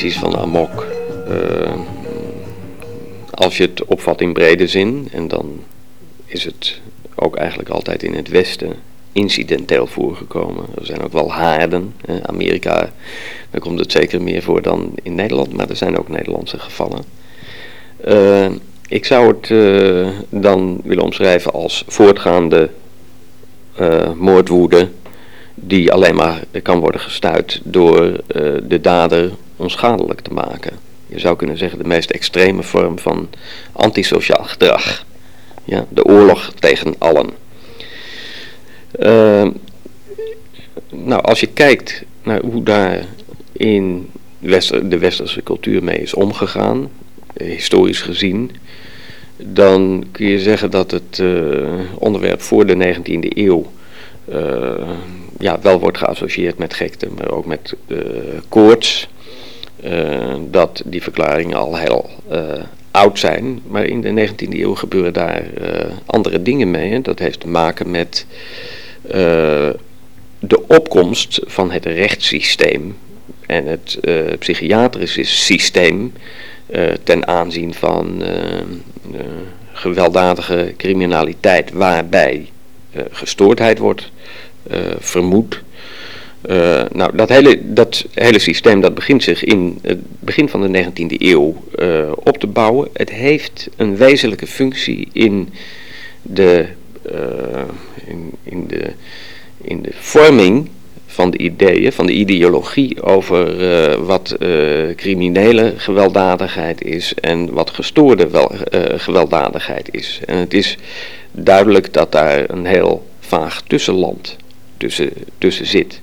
van amok. Uh, als je het opvat in brede zin, en dan is het ook eigenlijk altijd in het Westen incidenteel voorgekomen. Er zijn ook wel haarden. Eh, Amerika, daar komt het zeker meer voor dan in Nederland, maar er zijn ook Nederlandse gevallen. Uh, ik zou het uh, dan willen omschrijven als voortgaande moordwoede die alleen maar kan worden gestuit door de dader onschadelijk te maken. Je zou kunnen zeggen de meest extreme vorm van antisociaal gedrag. Ja, de oorlog tegen allen. Uh, nou, als je kijkt naar hoe daar in de westerse cultuur mee is omgegaan, eh, historisch gezien, dan kun je zeggen dat het uh, onderwerp voor de 19e eeuw uh, ja, wel wordt geassocieerd met gekte, maar ook met koorts. Dat die verklaringen al heel oud zijn, maar in de 19e eeuw gebeuren daar andere dingen mee. Dat heeft te maken met de opkomst van het rechtssysteem en het psychiatrische systeem ten aanzien van gewelddadige criminaliteit waarbij gestoordheid wordt vermoed. Nou, dat hele, dat hele systeem dat begint zich in het begin van de 19e eeuw op te bouwen. Het heeft een wezenlijke functie in de in, in, de, in de vorming van de ideeën, van de ideologie over wat criminele gewelddadigheid is en wat gestoorde wel, gewelddadigheid is. En het is duidelijk dat daar een heel vaag tussenland tussen, tussen zit.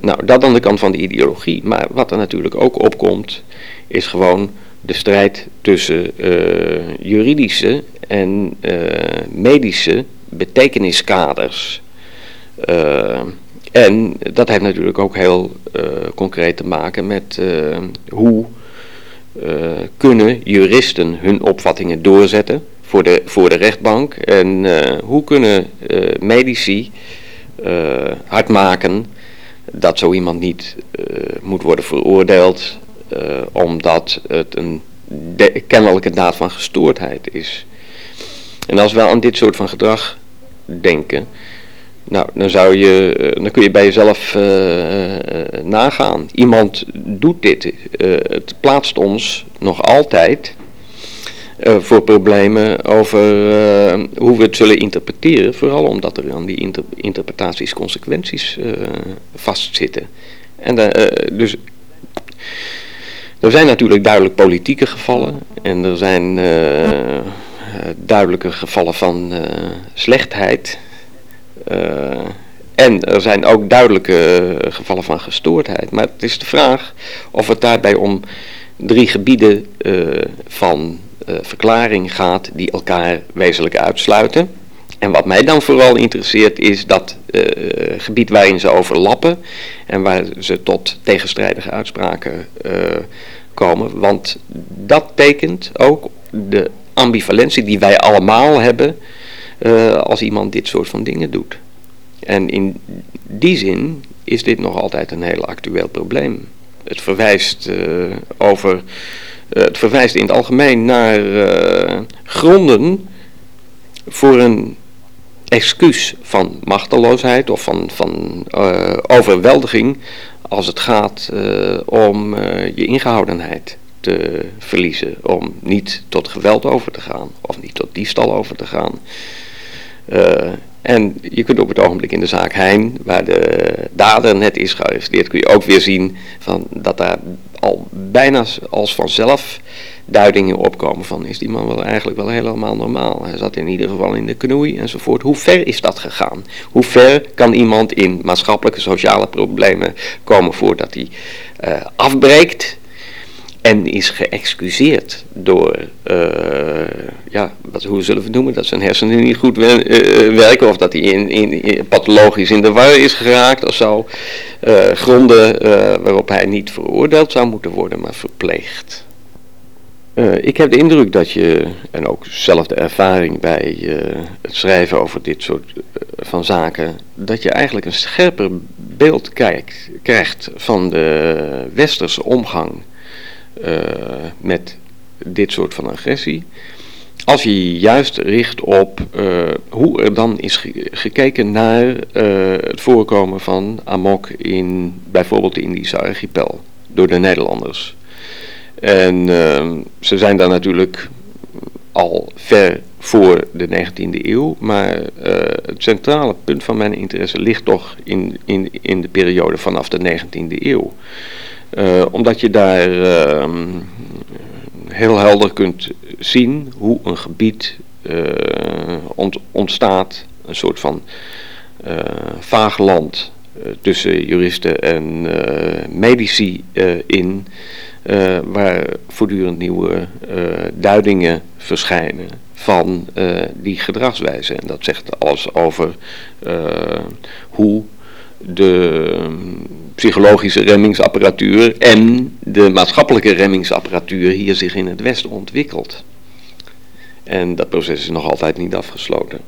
Nou, dat aan de kant van de ideologie. Maar wat er natuurlijk ook opkomt, is gewoon de strijd tussen juridische en medische betekeniskaders. En dat heeft natuurlijk ook heel concreet te maken met hoe kunnen juristen hun opvattingen doorzetten voor de, voor de rechtbank. En hoe kunnen medici hard maken dat zo iemand niet moet worden veroordeeld omdat het een kennelijke daad van gestoordheid is. En als we aan dit soort van gedrag denken. Nou, dan, zou je, eh, dan kun je bij jezelf nagaan. Iemand doet dit. het plaatst ons nog altijd voor problemen over hoe we het zullen interpreteren. Vooral omdat er aan die inter interpretaties consequenties vastzitten. En dus er zijn natuurlijk duidelijk politieke gevallen. En er zijn eh, duidelijke gevallen van eh, slechtheid. Eh, en er zijn ook duidelijke gevallen van gestoordheid. Maar het is de vraag of het daarbij om drie gebieden van verklaring gaat die elkaar wezenlijk uitsluiten. En wat mij dan vooral interesseert is dat gebied waarin ze overlappen en waar ze tot tegenstrijdige uitspraken komen. Want dat tekent ook de ambivalentie die wij allemaal hebben als iemand dit soort van dingen doet. En in die zin is dit nog altijd een heel actueel probleem. Het verwijst, over, het verwijst in het algemeen naar gronden voor een excuus van machteloosheid of van, van overweldiging als het gaat om je ingehoudenheid te verliezen. Om niet tot geweld over te gaan. Of niet tot diefstal over te gaan. En je kunt op het ogenblik in de zaak Heijn, waar de dader net is gearresteerd, kun je ook weer zien van dat daar al bijna als vanzelf duidingen opkomen van is die man wel eigenlijk wel helemaal normaal. Hij zat in ieder geval in de knoei enzovoort. Hoe ver is dat gegaan? Hoe ver kan iemand in maatschappelijke sociale problemen komen voordat hij uh, afbreekt en is geëxcuseerd door, uh, ja, wat, hoe zullen we het noemen, dat zijn hersenen niet goed uh, werken of dat hij in, in, pathologisch in de war is geraakt of zo. Gronden waarop hij niet veroordeeld zou moeten worden, maar verpleegd. ik heb de indruk dat je, en ook zelf de ervaring bij het schrijven over dit soort van zaken, dat je eigenlijk een scherper beeld krijgt van de westerse omgang met dit soort van agressie, als je juist richt op hoe er dan is gekeken naar het voorkomen van amok in bijvoorbeeld de Indische archipel door de Nederlanders. En ehm, ze zijn daar natuurlijk al ver voor de 19e eeuw, maar eh, het centrale punt van mijn interesse ligt toch in, in, in de periode vanaf de 19e eeuw. Uh, omdat je daar ehm, heel helder kunt zien hoe een gebied uh, ontstaat, een soort van vaag land tussen juristen en medici in, waar voortdurend nieuwe duidingen verschijnen van die gedragswijze. En dat zegt alles over hoe de um, psychologische remmingsapparatuur en de maatschappelijke remmingsapparatuur hier zich in het Westen ontwikkelt. En dat proces is nog altijd niet afgesloten.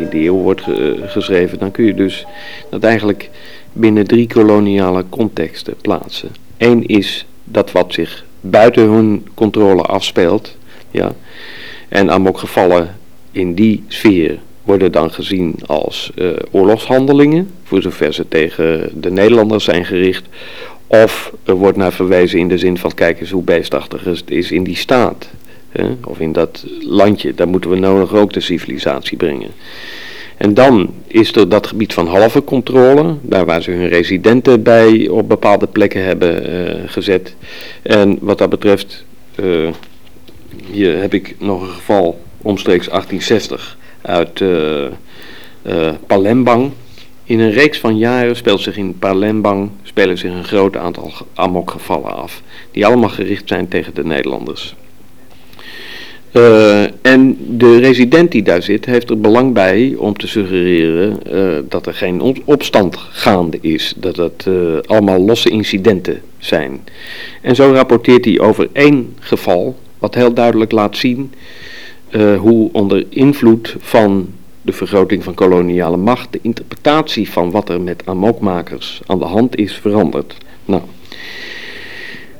19e eeuw wordt geschreven, dan kun je dus dat eigenlijk binnen drie koloniale contexten plaatsen. Eén is dat wat zich buiten hun controle afspeelt, ja, en Amokgevallen in die sfeer worden dan gezien als uh, oorlogshandelingen, voor zover ze tegen de Nederlanders zijn gericht, of er wordt naar verwezen in de zin van kijk eens hoe beestachtig het is in die staat of in dat landje, daar moeten we nodig ook de civilisatie brengen. En dan is er dat gebied van halve controle, daar waar ze hun residenten bij op bepaalde plekken hebben uh, gezet. En wat dat betreft, uh, hier heb ik nog een geval omstreeks 1860 uit uh, Palembang. In een reeks van jaren speelt zich in Palembang spelen zich een groot aantal amokgevallen af, die allemaal gericht zijn tegen de Nederlanders. Uh, en de resident die daar zit, heeft er belang bij om te suggereren uh, dat er geen opstand gaande is. Dat het uh, allemaal losse incidenten zijn. En zo rapporteert hij over één geval, wat heel duidelijk laat zien hoe onder invloed van de vergroting van koloniale macht de interpretatie van wat er met amokmakers aan de hand is veranderd. Nou,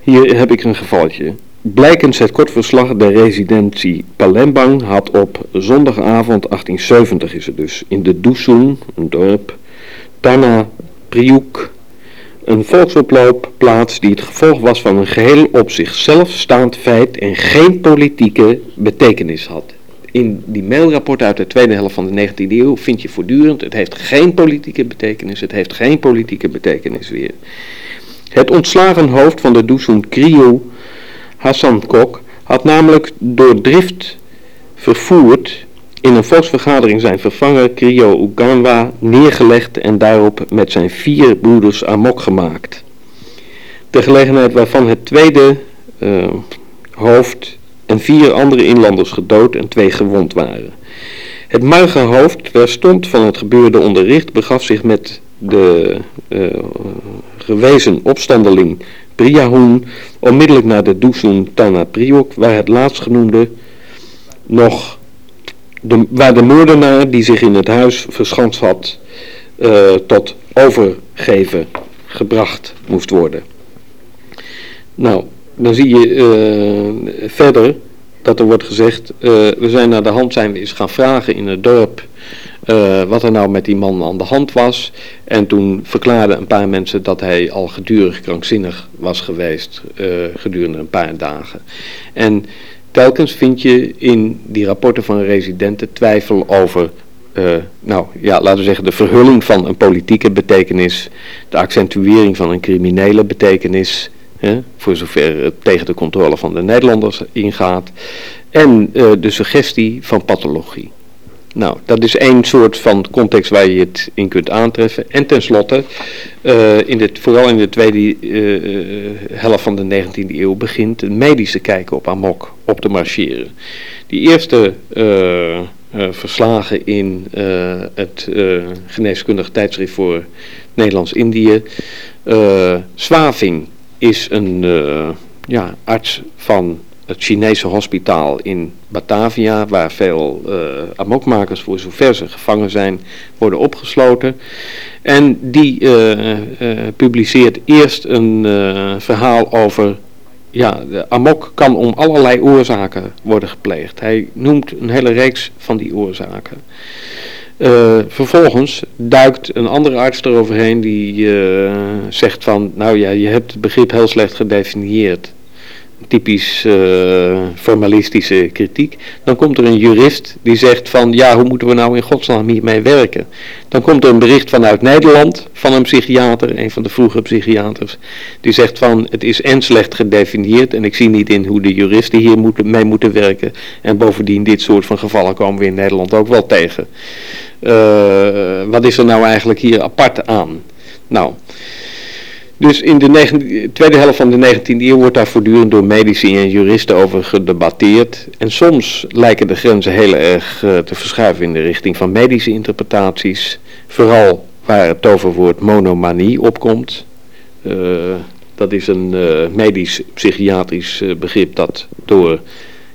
hier heb ik een gevalletje. Blijkens het kort verslag de residentie Palembang had op zondagavond 1870 is het dus in de Dusun, een dorp, Tana Priuk, een volksoploop plaats die het gevolg was van een geheel op zichzelf staand feit en geen politieke betekenis had. In die mailrapport uit de tweede helft van de 19e eeuw vind je voortdurend, het heeft geen politieke betekenis, het heeft geen politieke betekenis weer. Het ontslagen hoofd van de Dusun Kriou Hassan Kok had namelijk door drift vervoerd in een volksvergadering zijn vervanger Krio Uganwa neergelegd en daarop met zijn vier broeders amok gemaakt. Ter gelegenheid waarvan het tweede uh, hoofd en vier andere inlanders gedood en twee gewond waren. Het margenhoofd, stond van het gebeurde onderricht, begaf zich met de uh, gewezen opstandeling Priahoen onmiddellijk naar de Dusun Tana Priok, waar het laatstgenoemde nog, de, waar de moordenaar die zich in het huis verschanst had, uh, tot overgeven gebracht moest worden. Nou, dan zie je uh, verder dat er wordt gezegd, uh, we zijn naar de hand zijn we eens gaan vragen in het dorp uh, wat er nou met die man aan de hand was. En toen verklaarden een paar mensen dat hij al gedurig krankzinnig was geweest uh, gedurende een paar dagen. En telkens vind je in die rapporten van residenten twijfel over uh, nou ja, laten we zeggen, de verhulling van een politieke betekenis, de accentuering van een criminele betekenis, voor zover het tegen de controle van de Nederlanders ingaat, en de suggestie van pathologie. Nou, dat is één soort van context waar je het in kunt aantreffen. En tenslotte, uh, in dit, vooral in de tweede uh, helft van de 19e eeuw begint een medische kijken op amok op te marcheren. Die eerste uh, verslagen in het geneeskundig tijdschrift voor Nederlands-Indië. Swaving is een ja, arts van het Chinese hospitaal in Batavia, waar veel uh, amokmakers, voor zover ze gevangen zijn, worden opgesloten. En die uh, uh, publiceert eerst een verhaal over, ja, de amok kan om allerlei oorzaken worden gepleegd. Hij noemt een hele reeks van die oorzaken. vervolgens duikt een andere arts eroverheen die zegt van, nou ja, je hebt het begrip heel slecht gedefinieerd typisch uh, formalistische kritiek. Dan komt er een jurist die zegt van ja, hoe moeten we nou in godsnaam hiermee werken? Dan komt er een bericht vanuit Nederland van een psychiater, een van de vroege psychiaters, die zegt van het is en slecht gedefinieerd en ik zie niet in hoe de juristen hier moeten, mee moeten werken. En bovendien dit soort van gevallen komen we in Nederland ook wel tegen. Uh, wat is er nou eigenlijk hier apart aan? Nou... Dus in de tweede helft van de 19e eeuw wordt daar voortdurend door medici en juristen over gedebatteerd. En soms lijken de grenzen heel erg uh, te verschuiven in de richting van medische interpretaties. Vooral waar het toverwoord monomanie opkomt. Uh, dat is een uh, medisch-psychiatrisch begrip dat door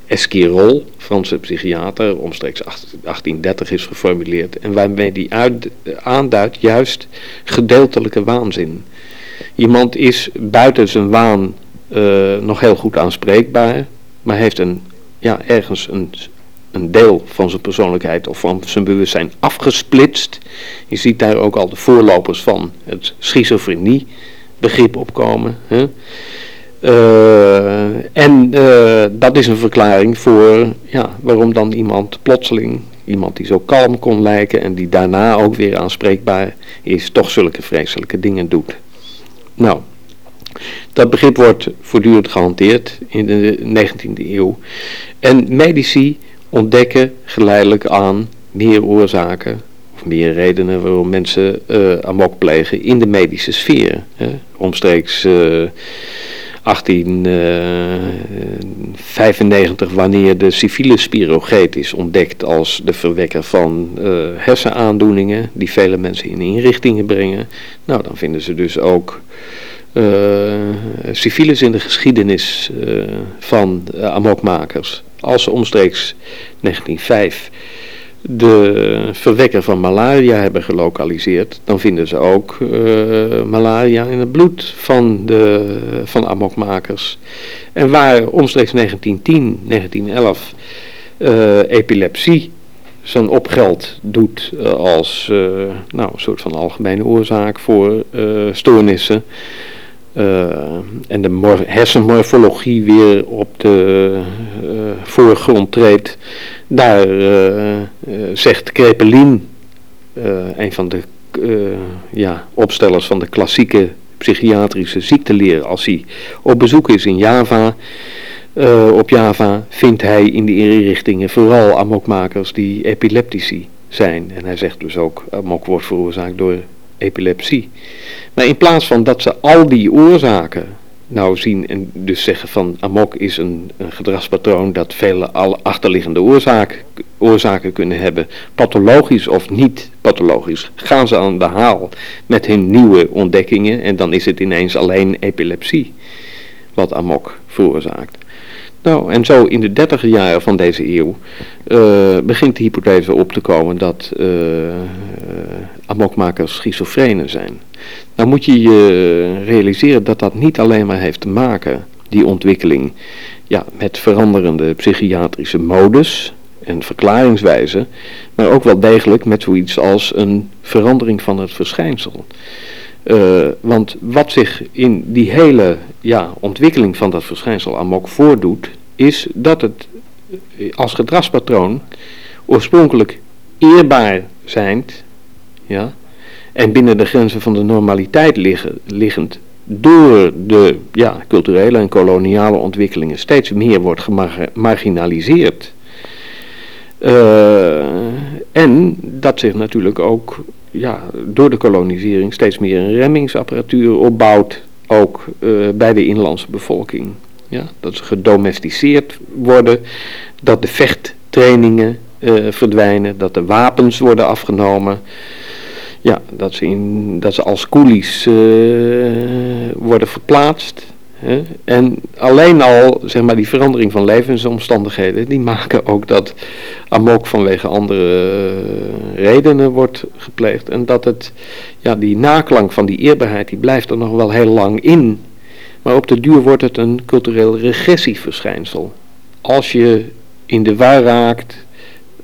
Esquirol, Franse psychiater, omstreeks 1830 is geformuleerd. En waarmee die uit, aanduidt juist gedeeltelijke waanzin. Iemand is buiten zijn waan uh, nog heel goed aanspreekbaar, maar heeft een, ja, ergens een, een deel van zijn persoonlijkheid of van zijn bewustzijn afgesplitst. Je ziet daar ook al de voorlopers van het schizofrenie begrip opkomen. Hè? Uh, en uh, dat is een verklaring voor ja, waarom dan iemand plotseling, iemand die zo kalm kon lijken en die daarna ook weer aanspreekbaar is, toch zulke vreselijke dingen doet. Nou, dat begrip wordt voortdurend gehanteerd in de 19e eeuw. En medici ontdekken geleidelijk aan meer oorzaken of meer redenen waarom mensen uh, amok plegen in de medische sfeer. Hè. Omstreeks uh, 1895, wanneer de civiele spirogeet is ontdekt als de verwekker van uh, hersenaandoeningen die vele mensen in inrichtingen brengen. Nou, dan vinden ze dus ook uh, civiles in de geschiedenis uh, van amokmakers. Als ze omstreeks 1905 de verwekker van malaria hebben gelokaliseerd, dan vinden ze ook malaria in het bloed van de van amokmakers. En waar omstreeks 1910, 1911 epilepsie zijn opgeld doet als nou, een soort van algemene oorzaak voor stoornissen. Uh, en de hersenmorfologie weer op de uh, voorgrond treedt. Daar uh, zegt Krepelin, een van de ja, opstellers van de klassieke psychiatrische ziekteleer, als hij op bezoek is in Java, op Java, vindt hij in die inrichtingen vooral amokmakers die epileptici zijn. En hij zegt dus ook, amok wordt veroorzaakt door epilepsie. Maar in plaats van dat ze al die oorzaken nou zien en dus zeggen van amok is een, een gedragspatroon dat vele alle achterliggende oorzaken, oorzaken kunnen hebben, pathologisch of niet pathologisch, gaan ze aan de haal met hun nieuwe ontdekkingen en dan is het ineens alleen epilepsie wat amok veroorzaakt. Nou, en zo in de dertiger jaren van deze eeuw uh, begint de hypothese op te komen dat uh, amokmakers schizofrenen zijn. Nou moet je je realiseren dat dat niet alleen maar heeft te maken, die ontwikkeling, ja, met veranderende psychiatrische modus en verklaringswijzen, maar ook wel degelijk met zoiets als een verandering van het verschijnsel. Uh, want wat zich in die hele ja, ontwikkeling van dat verschijnsel amok voordoet, is dat het als gedragspatroon oorspronkelijk eerbaar zijnd, ja, en binnen de grenzen van de normaliteit liggen, liggend, door de ja, culturele en koloniale ontwikkelingen steeds meer wordt gemarginaliseerd. Uh, en dat zich natuurlijk ook ja, door de kolonisering steeds meer een remmingsapparatuur opbouwt, ook uh, bij de inlandse bevolking. Ja, dat ze gedomesticeerd worden, dat de vechttrainingen uh, verdwijnen, dat de wapens worden afgenomen. Ja, dat ze, in, dat ze als koelies uh, worden verplaatst. Hè? En alleen al, zeg maar, die verandering van levensomstandigheden, die maken ook dat amok vanwege andere uh, redenen wordt gepleegd. En dat het, ja, die naklank van die eerbaarheid, die blijft er nog wel heel lang in. Maar op de duur wordt het een cultureel regressieverschijnsel. Als je in de war raakt,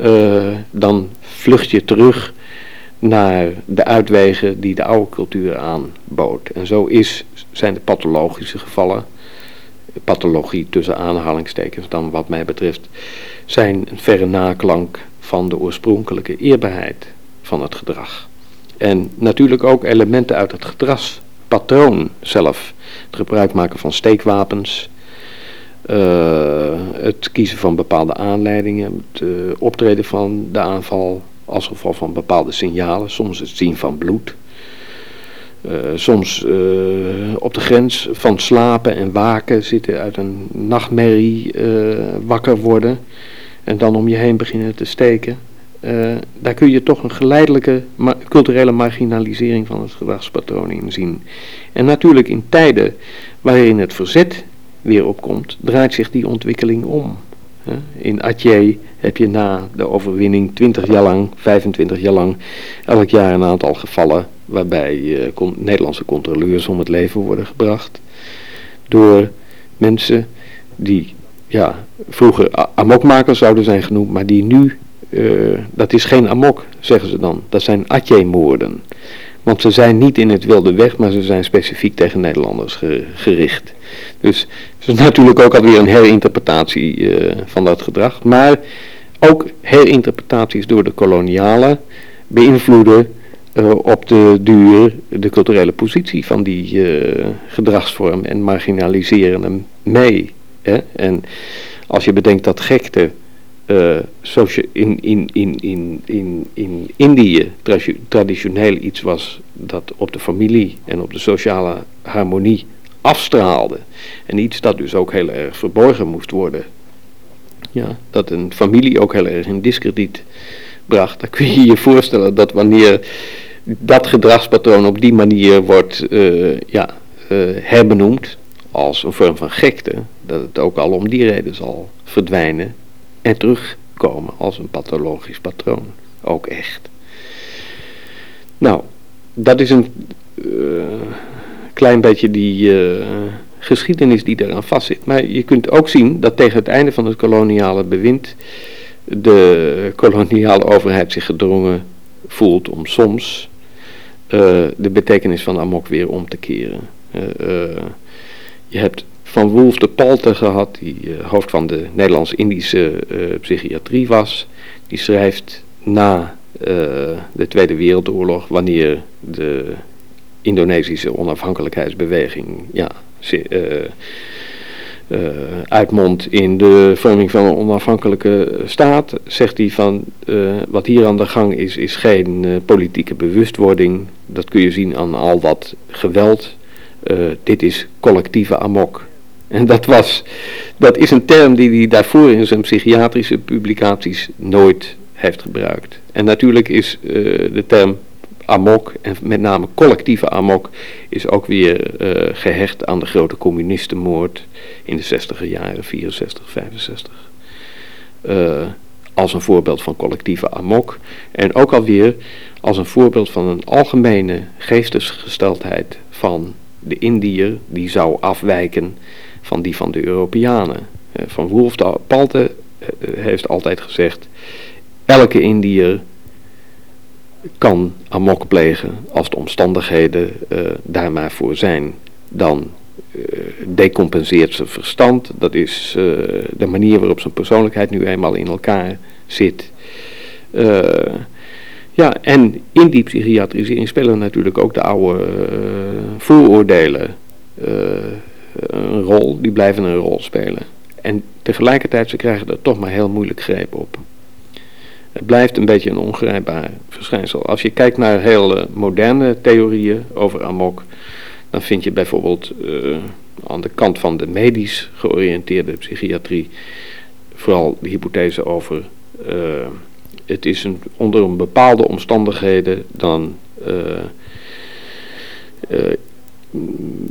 uh, dan vlucht je terug naar de uitwegen die de oude cultuur aanbood. En zo is, zijn de pathologische gevallen, pathologie tussen aanhalingstekens dan wat mij betreft, zijn een verre naklank van de oorspronkelijke eerbaarheid van het gedrag. En natuurlijk ook elementen uit het gedragspatroon zelf. Het gebruik maken van steekwapens, uh, het kiezen van bepaalde aanleidingen, het uh, optreden van de aanval als gevolg van bepaalde signalen, soms het zien van bloed. Uh, soms uh, op de grens van slapen en waken zitten uit een nachtmerrie uh, wakker worden en dan om je heen beginnen te steken. daar kun je toch een geleidelijke culturele marginalisering van het gedragspatroon in zien. En natuurlijk in tijden waarin het verzet weer opkomt, draait zich die ontwikkeling om. In Atje heb je na de overwinning 20 jaar lang, 25 jaar lang, elk jaar een aantal gevallen waarbij uh, Nederlandse controleurs om het leven worden gebracht. Door mensen die ja, vroeger amokmakers zouden zijn genoemd, maar die nu, uh, dat is geen amok, zeggen ze dan. Dat zijn Atje-moorden. Want ze zijn niet in het wilde weg, maar ze zijn specifiek tegen Nederlanders gericht. Dus het is natuurlijk ook alweer een herinterpretatie uh, van dat gedrag. Maar ook herinterpretaties door de kolonialen beïnvloeden uh, op de duur de culturele positie van die uh, gedragsvorm en marginaliseren hem mee. Hè? En als je bedenkt dat gekte in, in, in, in, in, in Indië traditioneel iets was dat op de familie en op de sociale harmonie afstraalde. En iets dat dus ook heel erg verborgen moest worden. Ja, dat een familie ook heel erg in discrediet bracht. Dan kun je je voorstellen dat wanneer dat gedragspatroon op die manier wordt uh, ja, uh, herbenoemd als een vorm van gekte, dat het ook al om die reden zal verdwijnen en terugkomen als een pathologisch patroon. Ook echt. Nou, dat is een uh, klein beetje die uh, geschiedenis die eraan vastzit. Maar je kunt ook zien dat tegen het einde van het koloniale bewind de koloniale overheid zich gedrongen voelt om soms uh, de betekenis van amok weer om te keren. je hebt van Wolf de Palte gehad, die uh, hoofd van de Nederlands-Indische uh, psychiatrie was. Die schrijft na uh, de Tweede Wereldoorlog, wanneer de Indonesische onafhankelijkheidsbeweging ja, uitmondt in de vorming van een onafhankelijke staat, zegt hij van wat hier aan de gang is, is geen politieke bewustwording. Dat kun je zien aan al dat geweld dit is collectieve amok. En dat, was, dat is een term die hij daarvoor in zijn psychiatrische publicaties nooit heeft gebruikt. En natuurlijk is de term amok, en met name collectieve amok, is ook weer gehecht aan de grote communistenmoord in de 60 jaren, 64, 65 als een voorbeeld van collectieve amok en ook alweer als een voorbeeld van een algemene geestesgesteldheid van de Indiër die zou afwijken van die van de Europeanen. Eh, van Wolf de Palte eh, heeft altijd gezegd, elke Indiër kan amok plegen als de omstandigheden uh, daar maar voor zijn. Dan decompenseert zijn verstand. Dat is de manier waarop zijn persoonlijkheid nu eenmaal in elkaar zit. Ja, en in die psychiatrisering spelen natuurlijk ook de oude vooroordelen een rol. Die blijven een rol spelen. En tegelijkertijd, ze krijgen er toch maar heel moeilijk greep op. Het blijft een beetje een ongrijpbaar verschijnsel. Als je kijkt naar hele moderne theorieën over amok, dan vind je bijvoorbeeld uh, aan de kant van de medisch georiënteerde psychiatrie vooral de hypothese over uh, het is onder een bepaalde omstandigheden dan uh,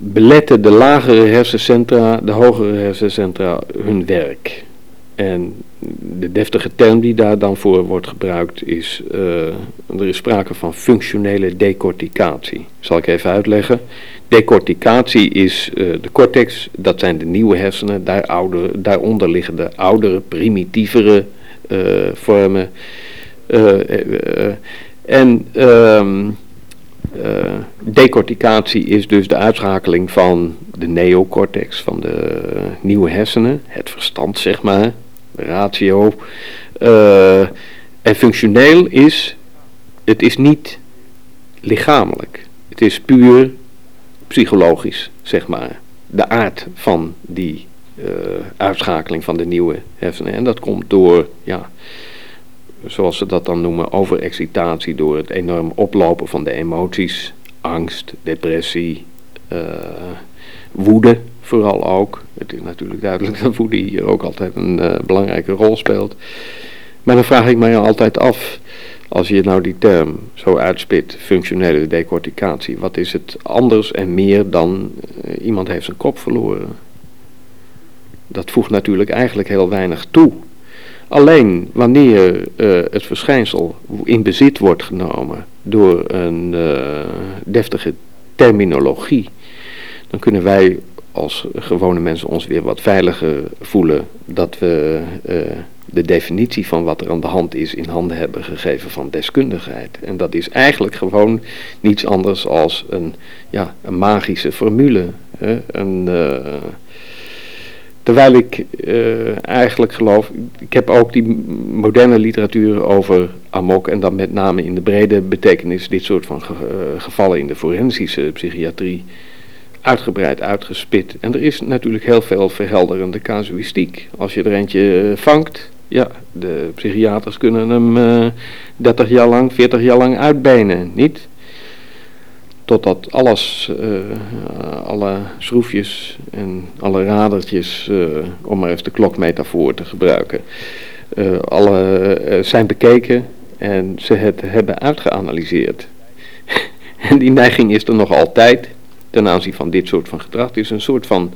beletten de lagere hersencentra, de hogere hersencentra hun werk. En de deftige term die daar dan voor wordt gebruikt is, uh, er is sprake van functionele decorticatie. Zal ik even uitleggen. Decorticatie is uh, de cortex, dat zijn de nieuwe hersenen, daar oude, daaronder liggen de oudere, primitievere uh, vormen. en ehm, decorticatie is dus de uitschakeling van de neocortex, van de nieuwe hersenen, het verstand zeg maar, ratio. Uh, en functioneel is, het is niet lichamelijk. Het is puur psychologisch, zeg maar. De aard van die uitschakeling van de nieuwe hersenen. En dat komt door, ja, zoals ze dat dan noemen, overexcitatie. Door het enorm oplopen van de emoties. Angst, depressie, uh, woede vooral ook. Het is natuurlijk duidelijk dat woede hier ook altijd een uh, belangrijke rol speelt. Maar dan vraag ik mij altijd af, als je nou die term zo uitspit, functionele decorticatie, wat is het anders en meer dan uh, iemand heeft zijn kop verloren? Dat voegt natuurlijk eigenlijk heel weinig toe. Alleen wanneer uh, het verschijnsel in bezit wordt genomen door een deftige terminologie, dan kunnen wij als gewone mensen ons weer wat veiliger voelen dat we uh, de definitie van wat er aan de hand is in handen hebben gegeven van deskundigheid. En dat is eigenlijk gewoon niets anders als een, ja, een magische formule. Hè? Een, terwijl ik uh, eigenlijk geloof, ik heb ook die moderne literatuur over amok en dan met name in de brede betekenis dit soort van ge gevallen in de forensische psychiatrie uitgebreid uitgespit. En er is natuurlijk heel veel verhelderende casuïstiek. Als je er eentje uh, vangt, ja, de psychiaters kunnen hem uh, 30 jaar lang, 40 jaar lang uitbenen, niet? Totdat alles, uh, alle schroefjes en alle radertjes, uh, om maar eens de klokmetafoor te gebruiken, alle zijn bekeken en ze het hebben uitgeanalyseerd. en die neiging is er nog altijd ten aanzien van dit soort van gedrag. Het is een soort van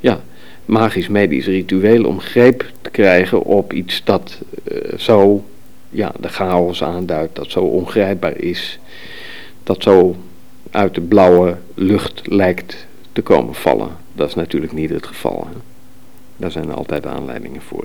ja, magisch-medisch ritueel om greep te krijgen op iets dat zo ja, de chaos aanduidt, dat zo ongrijpbaar is, dat zo uit de blauwe lucht lijkt te komen vallen. Dat is natuurlijk niet het geval. Daar zijn altijd aanleidingen voor.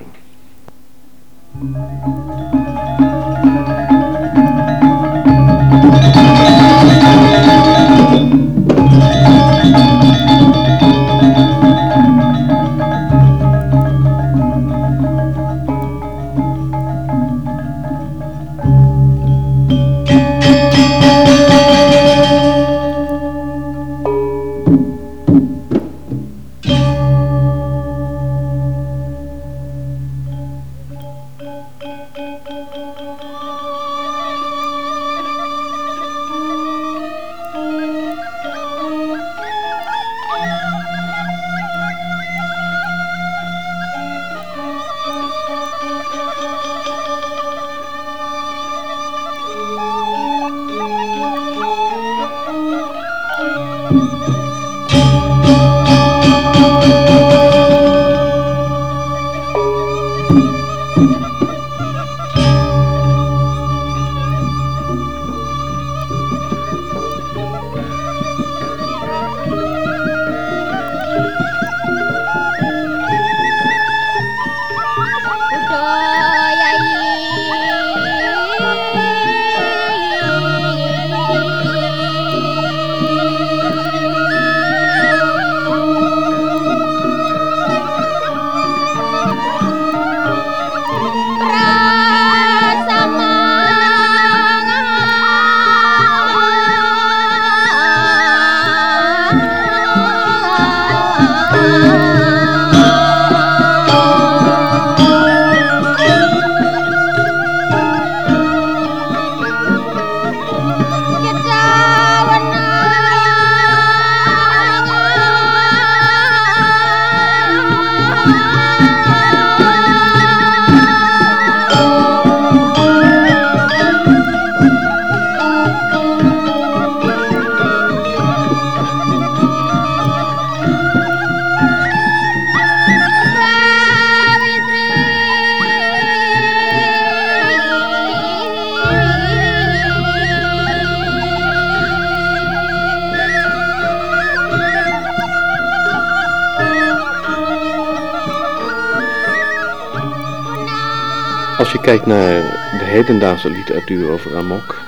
Kijkt naar de hedendaagse literatuur over amok,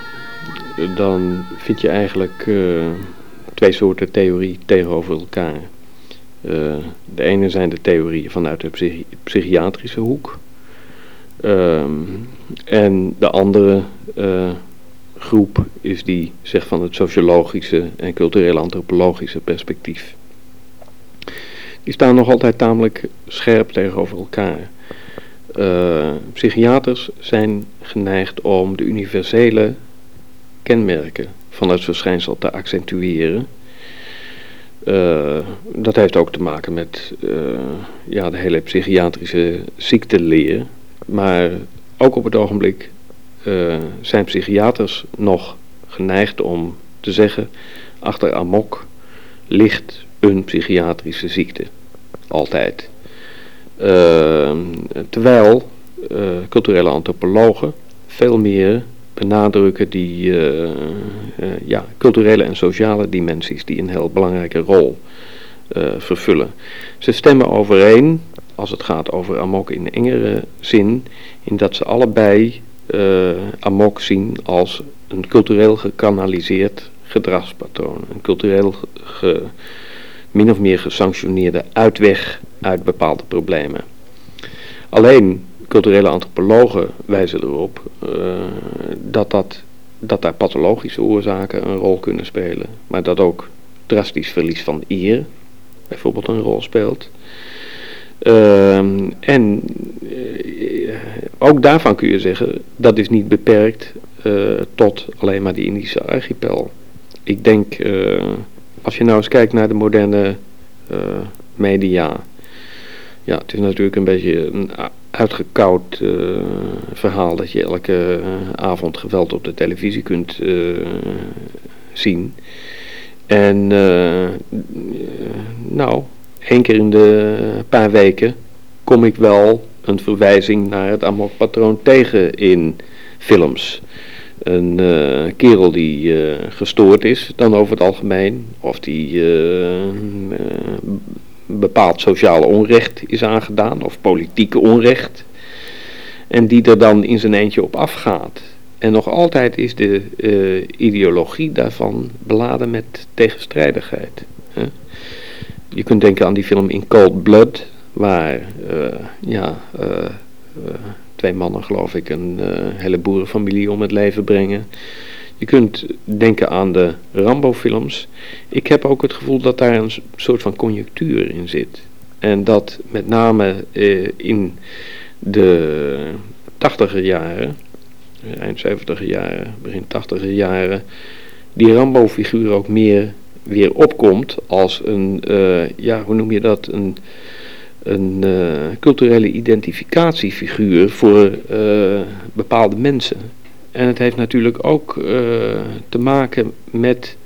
dan vind je eigenlijk uh, twee soorten theorie tegenover elkaar. Uh, de ene zijn de theorieën vanuit de psychi psychiatrische hoek. Um, en de andere uh, groep is die zeg van het sociologische en culturele antropologische perspectief. Die staan nog altijd tamelijk scherp tegenover elkaar. Uh, psychiaters zijn geneigd om de universele kenmerken van het verschijnsel te accentueren. Uh, dat heeft ook te maken met uh, ja, de hele psychiatrische ziekteleer. Maar ook op het ogenblik zijn psychiaters nog geneigd om te zeggen: achter amok ligt een psychiatrische ziekte. Altijd. Uh, terwijl uh, culturele antropologen veel meer benadrukken die uh, ja, culturele en sociale dimensies die een heel belangrijke rol vervullen. Ze stemmen overeen, als het gaat over amok in engere zin, in dat ze allebei amok zien als een cultureel gekanaliseerd gedragspatroon. Een cultureel ge, min of meer gesanctioneerde uitweg uit bepaalde problemen. Alleen culturele antropologen wijzen erop uh, dat, dat, dat daar pathologische oorzaken een rol kunnen spelen, maar dat ook drastisch verlies van eer bijvoorbeeld een rol speelt. Uh, en uh, ook daarvan kun je zeggen, dat is niet beperkt uh, tot alleen maar die Indische archipel. Ik denk, als je nou eens kijkt naar de moderne media, ja, het is natuurlijk een beetje een uitgekoud uh, verhaal dat je elke uh, avond geweld op de televisie kunt zien. En nou, één keer in de paar weken kom ik wel een verwijzing naar het amokpatroon tegen in films. Een kerel die gestoord is dan over het algemeen, of die bepaald sociale onrecht is aangedaan of politieke onrecht. En die er dan in zijn eentje op afgaat. En nog altijd is de ideologie daarvan beladen met tegenstrijdigheid. Hè? Je kunt denken aan die film In Cold Blood, waar ja, twee mannen geloof ik een hele boerenfamilie om het leven brengen. Je kunt denken aan de Rambo-films. Ik heb ook het gevoel dat daar een soort van conjunctuur in zit. En dat met name eh, in de tachtiger jaren, eind 70 jaren, begin tachtiger jaren, die Rambo-figuur ook meer weer opkomt als een, ja, hoe noem je dat, een, een uh, culturele identificatiefiguur voor uh, bepaalde mensen. En het heeft natuurlijk ook uh, te maken met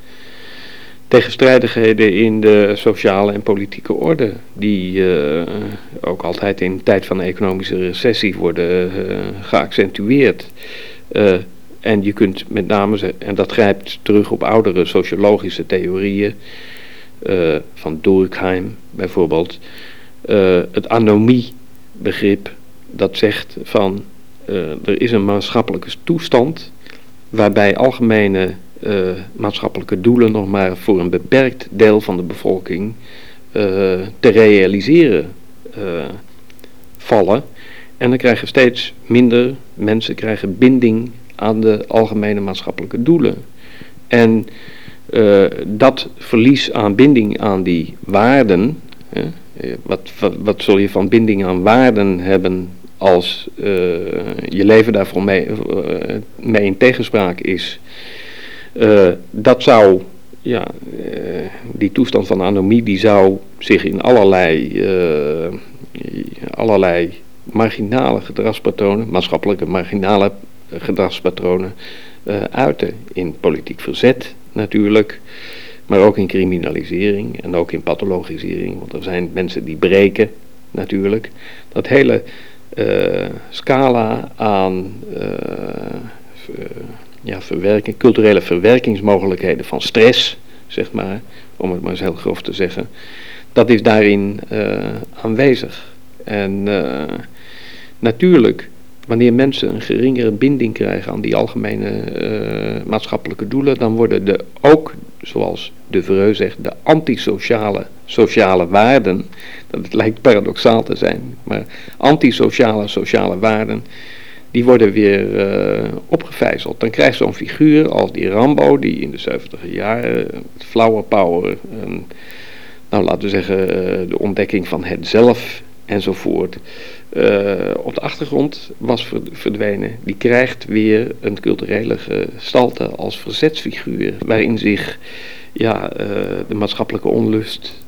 tegenstrijdigheden in de sociale en politieke orde, die ook altijd in tijd van economische recessie worden geaccentueerd. en je kunt met name, en dat grijpt terug op oudere sociologische theorieën, van Durkheim bijvoorbeeld, het anomie-begrip dat zegt van uh, er is een maatschappelijke toestand waarbij algemene uh, maatschappelijke doelen nog maar voor een beperkt deel van de bevolking te realiseren vallen. En dan krijgen steeds minder mensen krijgen binding aan de algemene maatschappelijke doelen. En dat verlies aan binding aan die waarden, wat, wat, wat zul je van binding aan waarden hebben als uh, je leven daarvoor mee, uh, mee in tegenspraak is, dat zou, ja, die toestand van anomie, die zou zich in allerlei, allerlei marginale gedragspatronen, maatschappelijke marginale gedragspatronen, uiten. In politiek verzet natuurlijk, maar ook in criminalisering en ook in pathologisering, want er zijn mensen die breken natuurlijk. Dat hele uh, scala aan uh, ja, verwerking, culturele verwerkingsmogelijkheden van stress, zeg maar, om het maar eens heel grof te zeggen, dat is daarin aanwezig. En natuurlijk wanneer mensen een geringere binding krijgen aan die algemene eh, maatschappelijke doelen, dan worden de ook, zoals de Vereu zegt, de antisociale sociale waarden, dat lijkt paradoxaal te zijn, maar antisociale sociale waarden, die worden weer uh, opgevijzeld. Dan krijgt zo'n figuur als die Rambo, die in de 70 jaren, flower power, nou laten we zeggen, uh, de ontdekking van het zelf enzovoort, op de achtergrond was verdwenen. Die krijgt weer een culturele gestalte als verzetsfiguur, waarin zich ja, de maatschappelijke onlust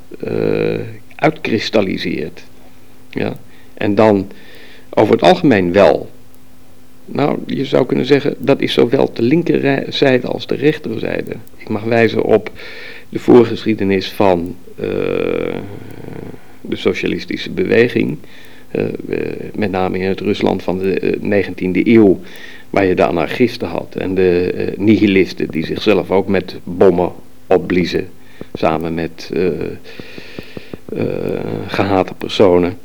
uitkristalliseert. Ja? En dan over het algemeen wel nou, je zou kunnen zeggen, dat is zowel de linkerzijde als de rechterzijde. Ik mag wijzen op de voorgeschiedenis van de socialistische beweging. Uh, met name in het Rusland van de 19e eeuw, waar je de anarchisten had en de nihilisten die zichzelf ook met bommen opbliezen, samen met gehate personen.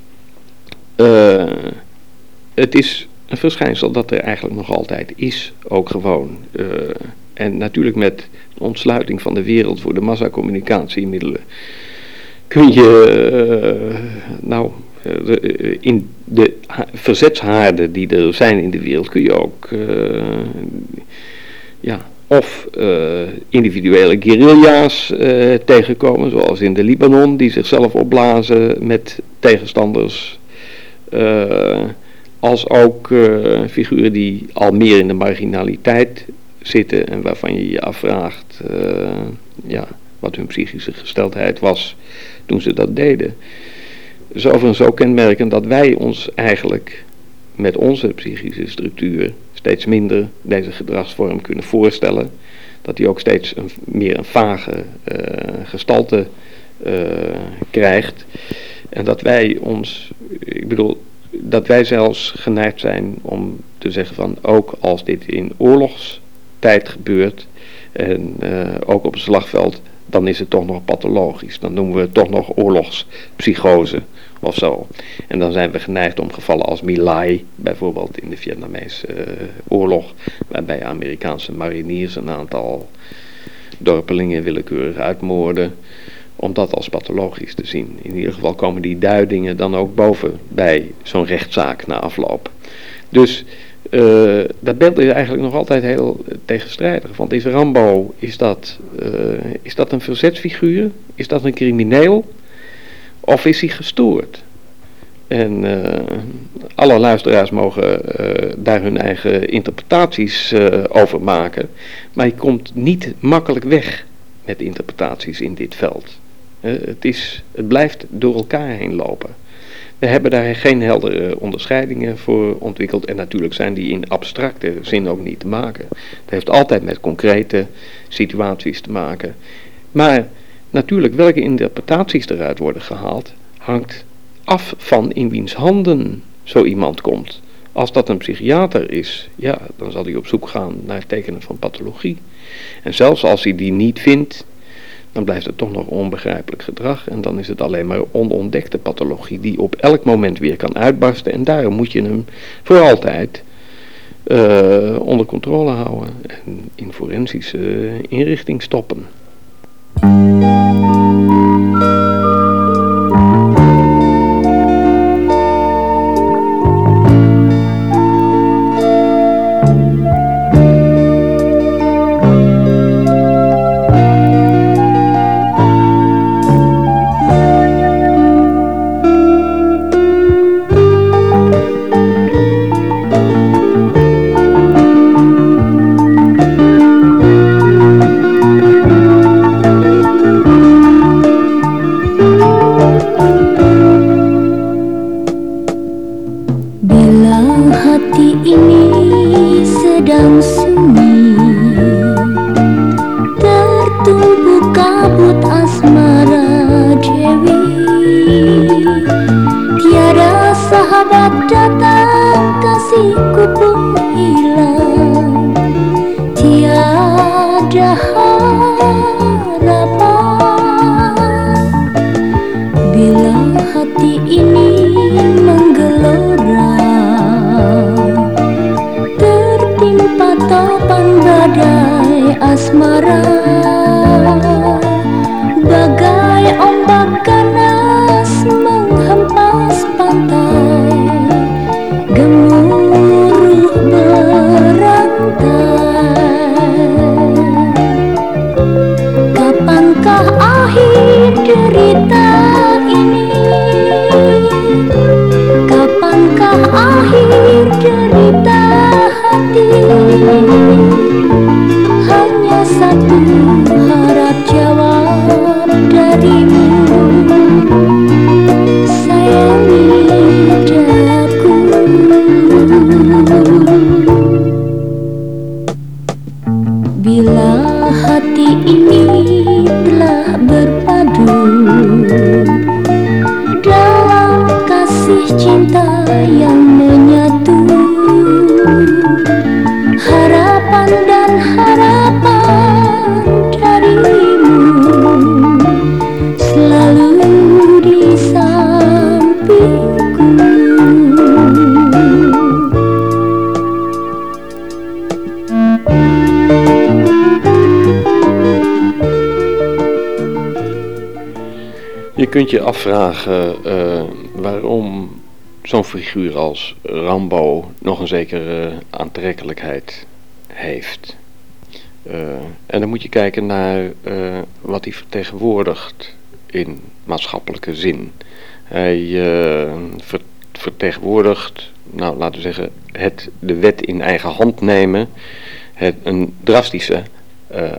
het is een verschijnsel dat er eigenlijk nog altijd is, ook gewoon. En natuurlijk met de ontsluiting van de wereld voor de massacommunicatiemiddelen kun je, nou, in de verzetshaarden die er zijn in de wereld kun je ook, ja, of individuele guerrilla's tegenkomen, zoals in de Libanon, die zichzelf opblazen met tegenstanders als ook figuren die al meer in de marginaliteit zitten en waarvan je je afvraagt ja, wat hun psychische gesteldheid was toen ze dat deden. Is overigens ook kenmerkend dat wij ons eigenlijk met onze psychische structuur steeds minder deze gedragsvorm kunnen voorstellen. Dat die ook steeds een, meer een vage uh, gestalte krijgt. En dat wij ons, ik bedoel, dat wij zelfs geneigd zijn om te zeggen van ook als dit in oorlogstijd gebeurt en uh, ook op het slagveld, dan is het toch nog pathologisch. Dan noemen we het toch nog oorlogspsychose of zo. En dan zijn we geneigd om gevallen als Milai, bijvoorbeeld in de Vietnamese uh, oorlog, waarbij Amerikaanse mariniers een aantal dorpelingen willekeurig uitmoorden om dat als pathologisch te zien. In ieder geval komen die duidingen dan ook boven bij zo'n rechtszaak na afloop. Dus uh, dat beeld is eigenlijk nog altijd heel tegenstrijdig. Want is Rambo, is dat, uh, is dat een verzetsfiguur? Is dat een crimineel? Of is hij gestoord? En uh, alle luisteraars mogen daar hun eigen interpretaties over maken. Maar je komt niet makkelijk weg met interpretaties in dit veld. Eh, het, is, het blijft door elkaar heen lopen. We hebben daar geen heldere onderscheidingen voor ontwikkeld en natuurlijk zijn die in abstracte zin ook niet te maken. Het heeft altijd met concrete situaties te maken. Maar natuurlijk welke interpretaties eruit worden gehaald hangt af van in wiens handen zo iemand komt. Als dat een psychiater is, ja, dan zal hij op zoek gaan naar tekenen van pathologie. En zelfs als hij die niet vindt, dan blijft het toch nog onbegrijpelijk gedrag. En dan is het alleen maar onontdekte pathologie die op elk moment weer kan uitbarsten. En daarom moet je hem voor altijd uh, onder controle houden en in forensische inrichting stoppen. Thank you. Kunt je afvragen waarom zo'n figuur als Rambo nog een zekere aantrekkelijkheid heeft. en dan moet je kijken naar wat hij vertegenwoordigt in maatschappelijke zin. Hij vertegenwoordigt, nou laten we zeggen, het, de wet in eigen hand nemen. Het, een drastische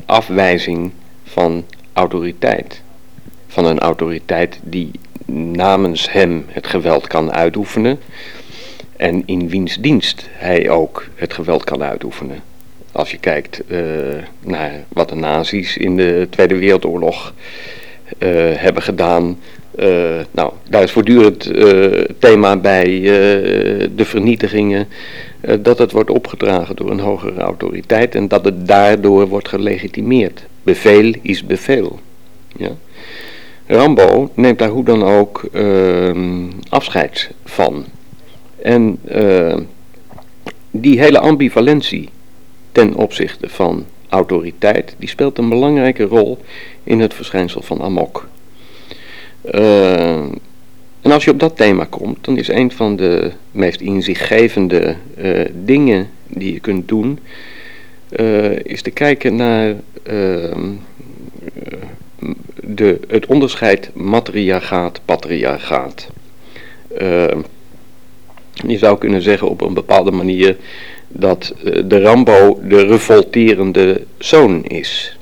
afwijzing van autoriteit. Van een autoriteit die namens hem het geweld kan uitoefenen. En in wiens dienst hij ook het geweld kan uitoefenen. Als je kijkt uh, naar wat de nazi's in de Tweede Wereldoorlog uh, hebben gedaan uh, nou, daar is voortdurend thema bij de vernietigingen, dat het wordt opgedragen door een hogere autoriteit en dat het daardoor wordt gelegitimeerd. Bevel is bevel. Ja. Rambo neemt daar hoe dan ook ehm, afscheid van. En die hele ambivalentie ten opzichte van autoriteit, die speelt een belangrijke rol in het verschijnsel van amok. Uh, en als je op dat thema komt, dan is een van de meest inzichtgevende uh, dingen die je kunt doen, uh, is te kijken naar ehm, de, het onderscheid matriarchaat-patriarchaat. Ehm, je zou kunnen zeggen op een bepaalde manier dat de Rambo de revolterende zoon is.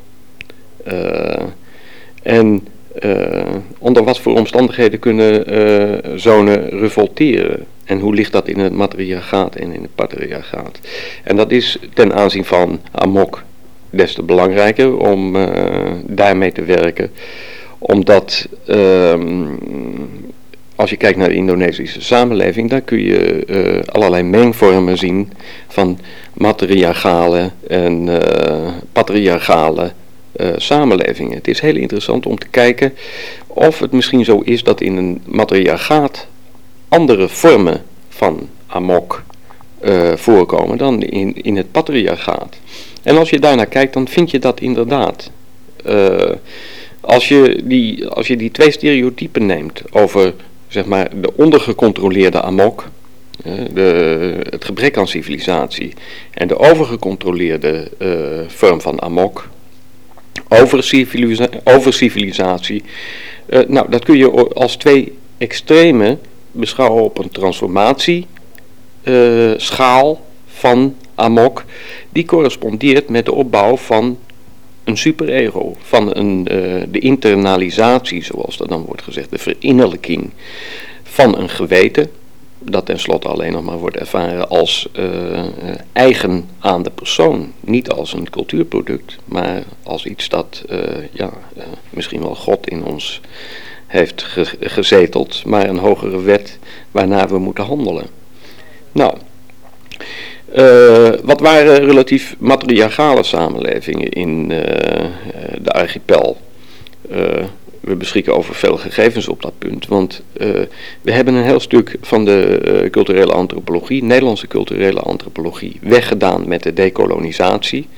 en uh, onder wat voor omstandigheden kunnen uh, zonen revolteren? En hoe ligt dat in het matriarchaat en in het patriarchaat? En dat is ten aanzien van Amok des te belangrijker om uh, daarmee te werken. Omdat ehm, als je kijkt naar de Indonesische samenleving, daar kun je allerlei mengvormen zien van matriarchale en patriarchale uh, samenlevingen. Het is heel interessant om te kijken of het misschien zo is dat in een matriarchaat andere vormen van amok uh, voorkomen dan in, in het patriarchaat. En als je daarnaar kijkt, dan vind je dat inderdaad. Uh, als, je die, als je die twee stereotypen neemt over zeg maar, de ondergecontroleerde amok, de, het gebrek aan civilisatie en de overgecontroleerde vorm van amok, over, civilisatie. Uh, nou, dat kun je als twee extreme beschouwen op een transformatieschaal uh, van Amok. Die correspondeert met de opbouw van een superego, van een, uh, de internalisatie, zoals dat dan wordt gezegd, de verinnerlijking van een geweten, dat tenslotte alleen nog maar wordt ervaren als uh, eigen aan de persoon. Niet als een cultuurproduct, maar als iets dat uh, ja, misschien wel God in ons heeft ge gezeteld, maar een hogere wet waarna we moeten handelen. Nou, wat waren relatief matriarchale samenlevingen in de archipel? we beschikken over veel gegevens op dat punt. Want we hebben een heel stuk van de culturele antropologie, Nederlandse culturele antropologie, weggedaan met de dekolonisatie.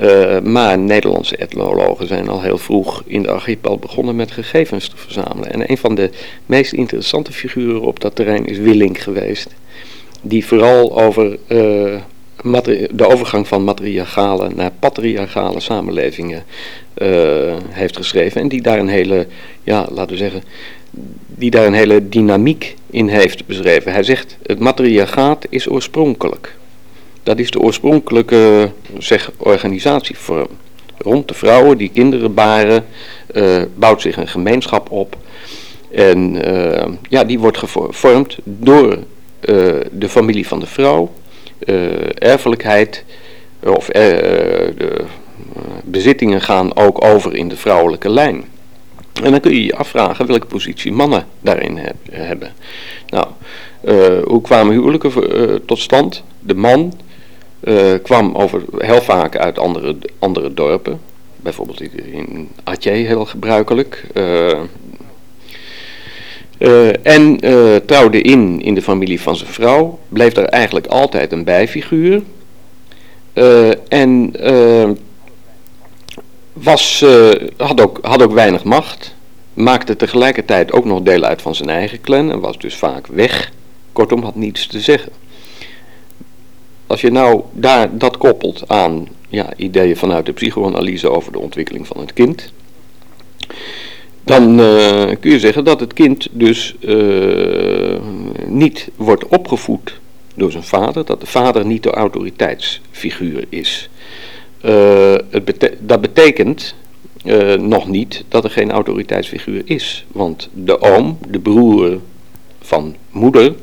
Uh, maar Nederlandse etnologen zijn al heel vroeg in de archipel begonnen met gegevens te verzamelen. En een van de meest interessante figuren op dat terrein is Willink geweest. Die vooral over de overgang van matriarchale naar patriarchale samenlevingen uh, heeft geschreven. En die daar een hele, ja, laten we zeggen, die daar een hele dynamiek in heeft beschreven. Hij zegt, het matriarchaat is oorspronkelijk. Dat is de oorspronkelijke, zeg, organisatievorm. Rond de vrouwen die kinderen baren, uh, bouwt zich een gemeenschap op. En ja, die wordt gevormd door de familie van de vrouw, erfelijkheid, of de bezittingen gaan ook over in de vrouwelijke lijn. En dan kun je je afvragen welke positie mannen daarin hebben. Nou, uh, hoe kwamen huwelijken uh, tot stand? De man uh, kwam over, heel vaak uit andere, andere dorpen. Bijvoorbeeld in Atje heel gebruikelijk. En trouwde in in de familie van zijn vrouw. Bleef daar eigenlijk altijd een bijfiguur. en was, had, ook, had ook weinig macht, maakte tegelijkertijd ook nog deel uit van zijn eigen clan en was dus vaak weg. Kortom, had niets te zeggen. Als je nou daar dat koppelt aan ja, ideeën vanuit de psychoanalyse over de ontwikkeling van het kind, dan uh, kun je zeggen dat het kind dus uh, niet wordt opgevoed door zijn vader, dat de vader niet de autoriteitsfiguur is. Bete dat betekent nog niet dat er geen autoriteitsfiguur is, want de oom, de broer van moeder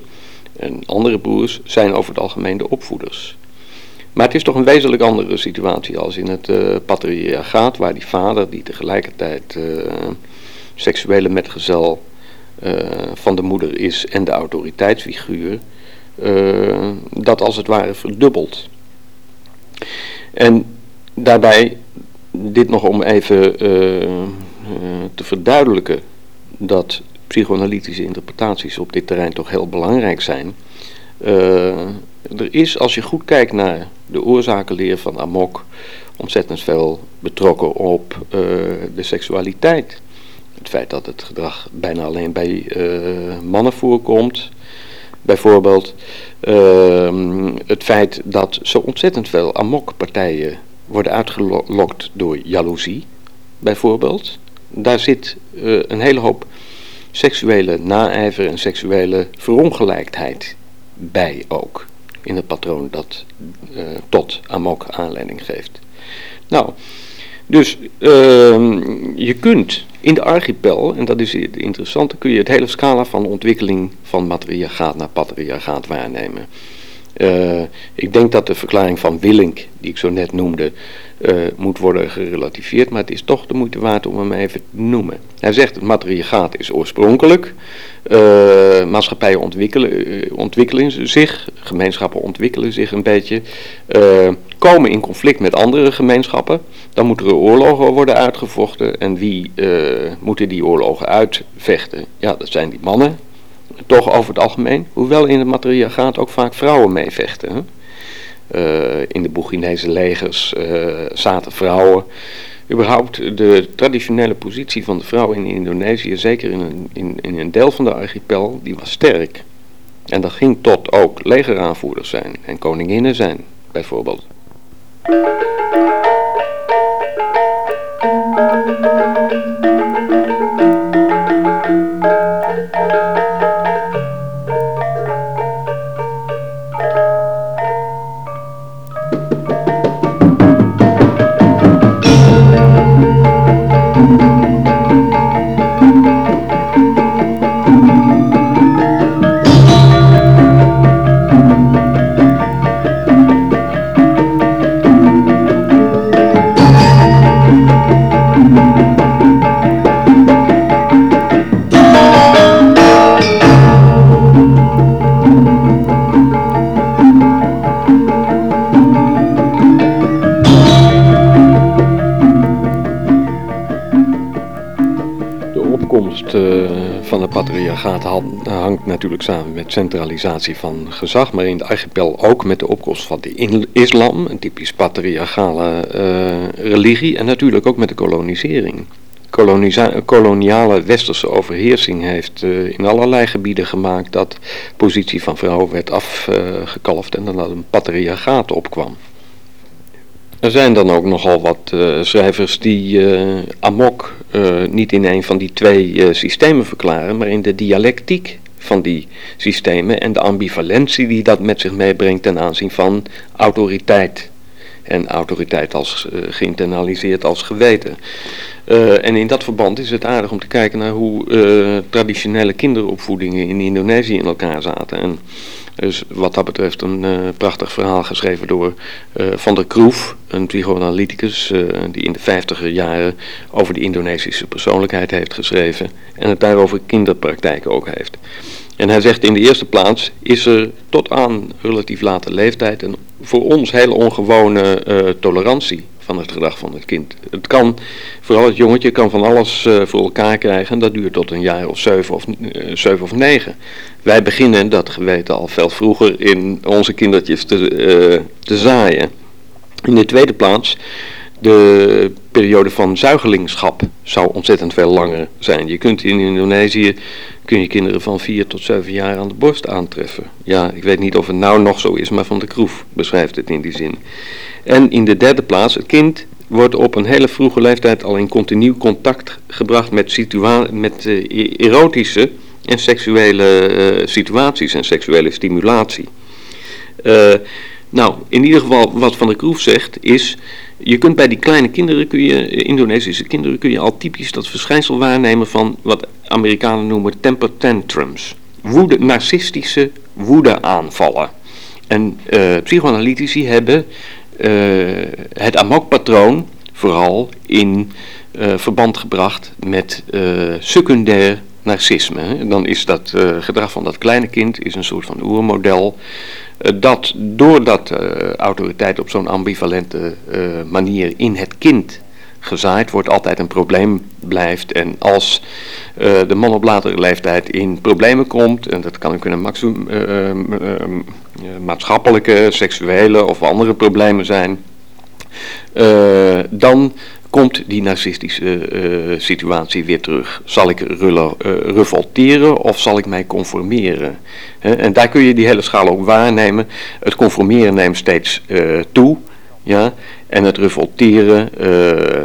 en andere broers zijn over het algemeen de opvoeders. Maar het is toch een wezenlijk andere situatie als in het patriarchaat, waar die vader, die tegelijkertijd seksuele metgezel uh, van de moeder is en de autoriteitsfiguur, dat als het ware verdubbelt. En daarbij, dit nog om even te verduidelijken, dat psychoanalytische interpretaties op dit terrein toch heel belangrijk zijn. Er is, als je goed kijkt naar de oorzakenleer van Amok, ontzettend veel betrokken op de seksualiteit. Het feit dat het gedrag bijna alleen bij uh, mannen voorkomt. Bijvoorbeeld het feit dat zo ontzettend veel Amok-partijen worden uitgelokt door jaloezie, bijvoorbeeld. Daar zit een hele hoop seksuele naijver en seksuele verongelijkheid bij ook. In het patroon dat uh, tot amok aanleiding geeft. Nou, dus uh, je kunt in de archipel, en dat is het interessante, kun je het hele scala van ontwikkeling van matriarchaat naar patriarchaat waarnemen. Uh, ik denk dat de verklaring van Willink, die ik zo net noemde, uh, moet worden gerelativeerd, maar het is toch de moeite waard om hem even te noemen. Hij zegt het matriarchaat is oorspronkelijk, uh, maatschappijen ontwikkelen, ontwikkelen zich, gemeenschappen ontwikkelen zich een beetje, komen in conflict met andere gemeenschappen, dan moeten er oorlogen worden uitgevochten en wie moeten die oorlogen uitvechten? Ja, dat zijn die mannen, toch over het algemeen, hoewel in het matriarchaat ook vaak vrouwen meevechten. Uh, in de Boeginese legers uh, zaten vrouwen. Überhaupt de traditionele positie van de vrouw in Indonesië, zeker in een, in, in een deel van de archipel, die was sterk. En dat ging tot ook legeraanvoerders zijn en koninginnen zijn, bijvoorbeeld. Patriarchaat hangt natuurlijk samen met centralisatie van gezag, maar in de archipel ook met de opkomst van de islam, een typisch patriarchale uh, religie, en natuurlijk ook met de kolonisering. koloniale westerse overheersing heeft uh, in allerlei gebieden gemaakt dat positie van vrouwen werd afgekalfd en dat een patriarchaat opkwam. Er zijn dan ook nogal wat uh, schrijvers die uh, amok uh, niet in een van die twee systemen verklaren, maar in de dialectiek van die systemen en de ambivalentie die dat met zich meebrengt ten aanzien van autoriteit. En autoriteit als geïnternaliseerd als geweten. en in dat verband is het aardig om te kijken naar hoe traditionele kinderopvoedingen in Indonesië in elkaar zaten. En dus wat dat betreft een uh, prachtig verhaal geschreven door uh, Van der Kroef, een psychoanalyticus uh, die in de vijftiger jaren over de Indonesische persoonlijkheid heeft geschreven en het daarover kinderpraktijken ook heeft. En hij zegt in de eerste plaats is er tot aan relatief late leeftijd een voor ons hele ongewone tolerantie van het gedrag van het kind. Het kan, vooral het jongetje, kan van alles uh, voor elkaar krijgen en dat duurt tot een jaar of zeven of, uh, zeven of negen. Wij beginnen, dat geweten al veel vroeger, in onze kindertjes te, uh, te zaaien. In de tweede plaats de periode van zuigelingschap zou ontzettend veel langer zijn. Je kunt in Indonesië kun je kinderen van 4 tot 7 jaar aan de borst aantreffen. Ja, ik weet niet of het nou nog zo is, maar Van de Kroef beschrijft het in die zin. En in de derde plaats, het kind wordt op een hele vroege leeftijd al in continu contact gebracht met, met uh, erotische en seksuele uh, situaties en seksuele stimulatie. Uh, nou, in ieder geval wat Van der Kroef zegt is, je kunt bij die kleine kinderen, kun je, Indonesische kinderen, kun je al typisch dat verschijnsel waarnemen van wat Amerikanen noemen temper tantrums. Woede, narcistische woedeaanvallen. En psychoanalytici hebben het amokpatroon vooral in uh, verband gebracht met secundair narcisme. Dan is dat gedrag van dat kleine kind is een soort van oermodel eh, dat doordat uh, autoriteit op zo'n ambivalente manier in het kind gezaaid wordt, altijd een probleem blijft. En als uh, de man op latere leeftijd in problemen komt, en dat kan kunnen maximum, maatschappelijke, seksuele of andere problemen zijn, dan komt die narcistische situatie weer terug. Zal ik revolteren of zal ik mij conformeren? En daar kun je die hele schaal ook waarnemen. Het conformeren neemt steeds toe. Ja? En het revolteren,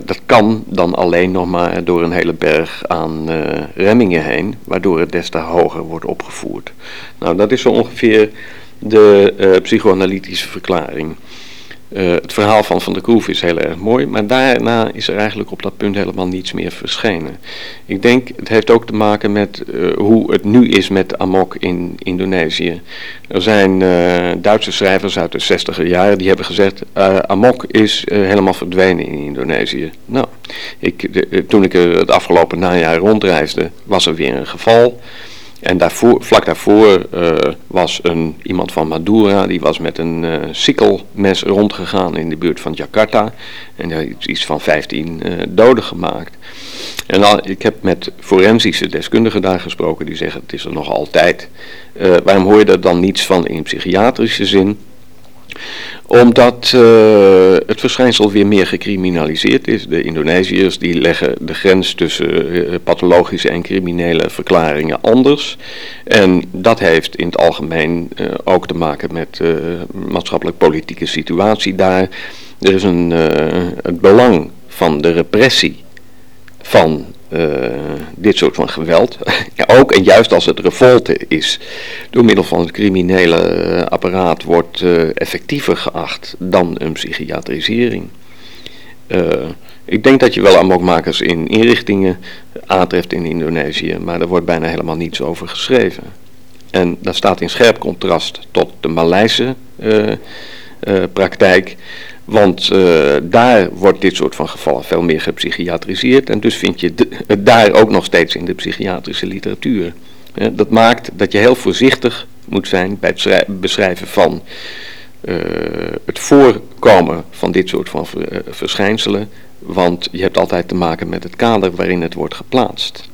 dat kan dan alleen nog maar door een hele berg aan remmingen heen, waardoor het des te hoger wordt opgevoerd. Nou, dat is zo ongeveer de psychoanalytische verklaring. Uh, het verhaal van Van der Kroef is heel erg mooi, maar daarna is er eigenlijk op dat punt helemaal niets meer verschenen. Ik denk, het heeft ook te maken met uh, hoe het nu is met Amok in Indonesië. Er zijn uh, Duitse schrijvers uit de 60 jaren die hebben gezegd, Amok is helemaal verdwenen in Indonesië. Nou, ik, toen ik het afgelopen najaar rondreisde, was er weer een geval. En daarvoor, vlak daarvoor uh, was een, iemand van Madura, die was met een uh, sikkelmes rondgegaan in de buurt van Jakarta. En daar is iets van 15 uh, eh, doden gemaakt. En al, ik heb met forensische deskundigen daar gesproken, die zeggen het is er nog altijd. waarom hoor je er dan niets van in psychiatrische zin? Omdat uh, het verschijnsel weer meer gecriminaliseerd is. De Indonesiërs die leggen de grens tussen uh, pathologische en criminele verklaringen anders. En dat heeft in het algemeen uh, ook te maken met de maatschappelijk-politieke situatie daar. Er is een, het belang van de repressie van uh, dit soort van geweld, ook en juist als het revolte is, door middel van het criminele eh, apparaat wordt uh, effectiever geacht dan een psychiatrisering. ik denk dat je wel amokmakers in inrichtingen aantreft in Indonesië, maar er wordt bijna helemaal niets over geschreven. En dat staat in scherp contrast tot de Maleise praktijk, want uh, daar wordt dit soort van gevallen veel meer gepsychiatriseerd. En dus vind je het daar ook nog steeds in de psychiatrische literatuur. dat maakt dat je heel voorzichtig moet zijn bij het beschrijven van uh, het voorkomen van dit soort van uh, verschijnselen. Want je hebt altijd te maken met het kader waarin het wordt geplaatst.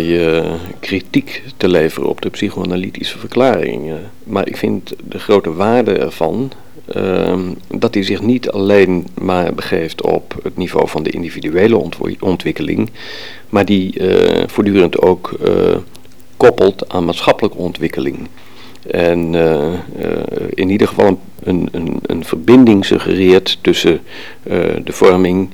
Uh, kritiek te leveren op de psychoanalytische verklaring. Uh, maar ik vind de grote waarde ervan uh, dat hij zich niet alleen maar begeeft op het niveau van de individuele ontwikkeling, maar die uh, voortdurend ook koppelt aan maatschappelijke ontwikkeling. En in ieder geval een, een, een verbinding suggereert tussen de vorming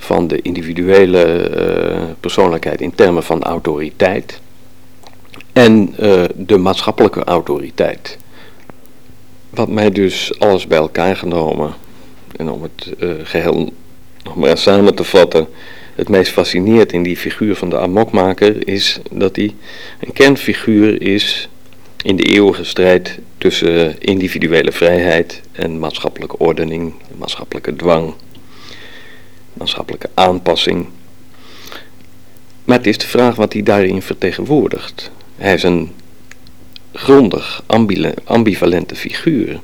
van de individuele uh, persoonlijkheid in termen van autoriteit en uh, de maatschappelijke autoriteit. Wat mij dus alles bij elkaar genomen, en om het uh, geheel nog maar samen te vatten, het meest fascineert in die figuur van de amokmaker is dat hij een kernfiguur is in de eeuwige strijd tussen individuele vrijheid en maatschappelijke ordening, maatschappelijke dwang maatschappelijke aanpassing. Maar het is de vraag wat hij daarin vertegenwoordigt. Hij is een grondig ambivalente figuur.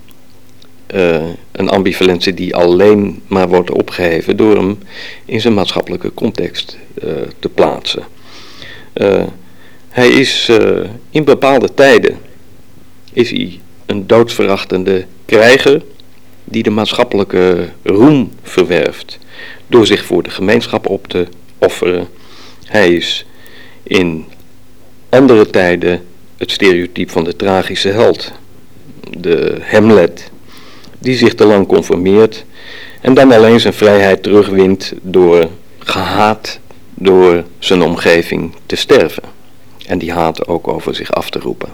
Uh, een ambivalentie die alleen maar wordt opgeheven door hem in zijn maatschappelijke context uh, te plaatsen. Uh, hij is in bepaalde tijden is hij een doodsverachtende krijger die de maatschappelijke roem verwerft door zich voor de gemeenschap op te offeren. Hij is in andere tijden het stereotype van de tragische held, de Hamlet, die zich te lang conformeert en dan alleen zijn vrijheid terugwint door gehaat door zijn omgeving te sterven en die haat ook over zich af te roepen.